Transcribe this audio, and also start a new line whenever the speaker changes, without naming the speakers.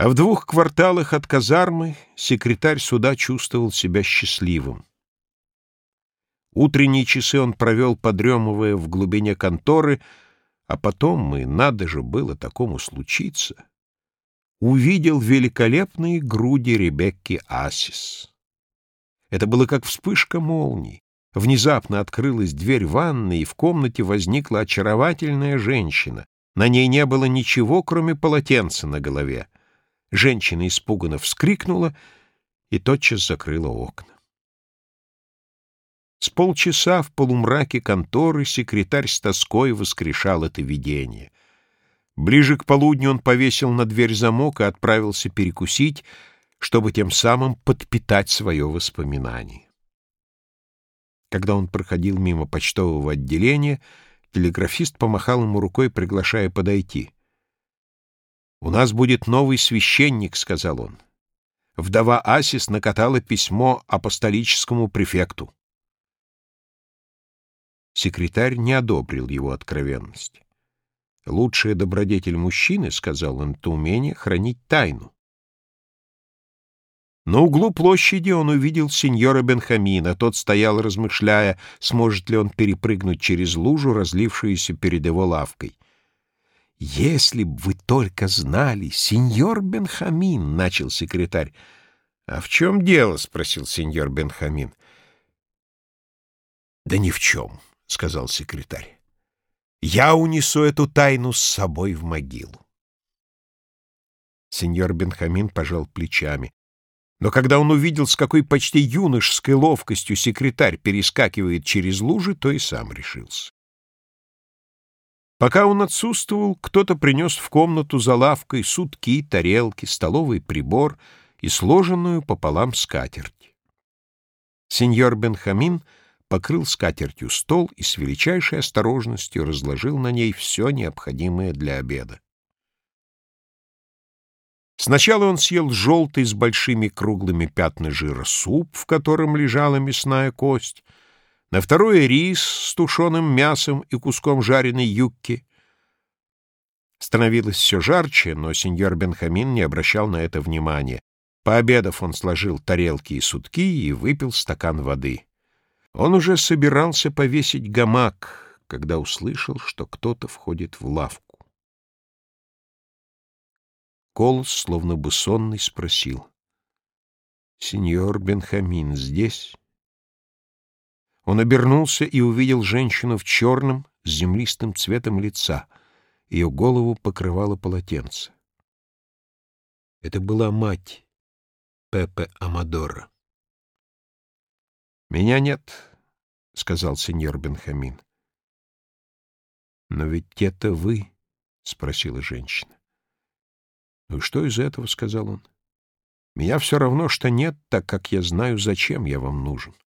А в двух кварталах от казармы секретарь суда чувствовал себя счастливым. Утренние часы он провел, подремывая в глубине конторы, а потом, и надо же было такому случиться, увидел великолепные груди Ребекки Асис. Это было как вспышка молнии. Внезапно открылась дверь ванной, и в комнате возникла очаровательная женщина. На ней не было ничего, кроме полотенца на голове. Женщина испуганно вскрикнула и тотчас закрыла окна. С полчаса в полумраке конторы секретарь с тоской воскрешал это видение. Ближе к полудню он повесил на дверь замок и отправился перекусить, чтобы тем самым подпитать свое воспоминание. Когда он проходил мимо почтового отделения, телеграфист помахал ему рукой, приглашая подойти. «У нас будет новый священник», — сказал он. Вдова Асис накатала письмо апостолическому префекту. Секретарь не одобрил его откровенность. «Лучшая добродетель мужчины, — сказал он, — это умение хранить тайну». На углу площади он увидел сеньора Бенхамина. Тот стоял, размышляя, сможет ли он перепрыгнуть через лужу, разлившуюся перед его лавкой. «Если б вы только знали, сеньор Бенхамин!» — начал секретарь. «А в чем дело?» — спросил сеньор Бенхамин. «Да ни в чем», — сказал секретарь. «Я унесу эту тайну с собой в могилу». Сеньор Бенхамин пожал плечами. Но когда он увидел, с какой почти юношеской ловкостью секретарь перескакивает через лужи, то и сам решился. Пока он отсутствовал, кто-то принес в комнату за лавкой сутки, тарелки, столовый прибор и сложенную пополам скатерть. Сеньор Бенхамин — покрыл скатертью стол и с величайшей осторожностью разложил на ней все необходимое для обеда. Сначала он съел желтый с большими круглыми пятнами жира суп, в котором лежала мясная кость, на второе — рис с тушеным мясом и куском жареной юбки. Становилось все жарче, но сеньор Бенхамин не обращал на это внимания. Пообедав, он сложил тарелки и сутки и выпил стакан воды. Он уже собирался повесить гамак, когда услышал, что кто-то входит в лавку. Голос, словно бы сонный, спросил. — Сеньор Бенхамин здесь? Он обернулся и увидел женщину в черном, с землистым цветом лица. Ее голову покрывало полотенце. Это была мать Пепе Амадора. «Меня нет», — сказал сеньор Бенхамин. «Но ведь это вы», — спросила женщина. «Ну что из этого?» — сказал он. «Меня все равно, что нет, так как я знаю, зачем я вам нужен».